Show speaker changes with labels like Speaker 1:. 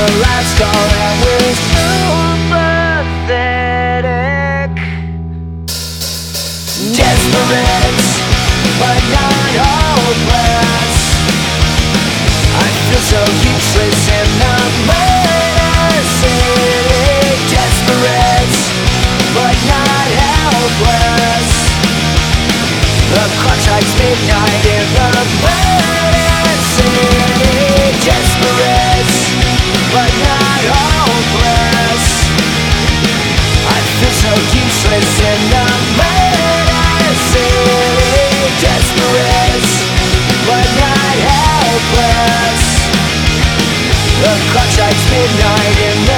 Speaker 1: the last and we're so pathetic Desperate, but not I feel so the Desperate, but not helpless. The clock strikes midnight in the It's midnight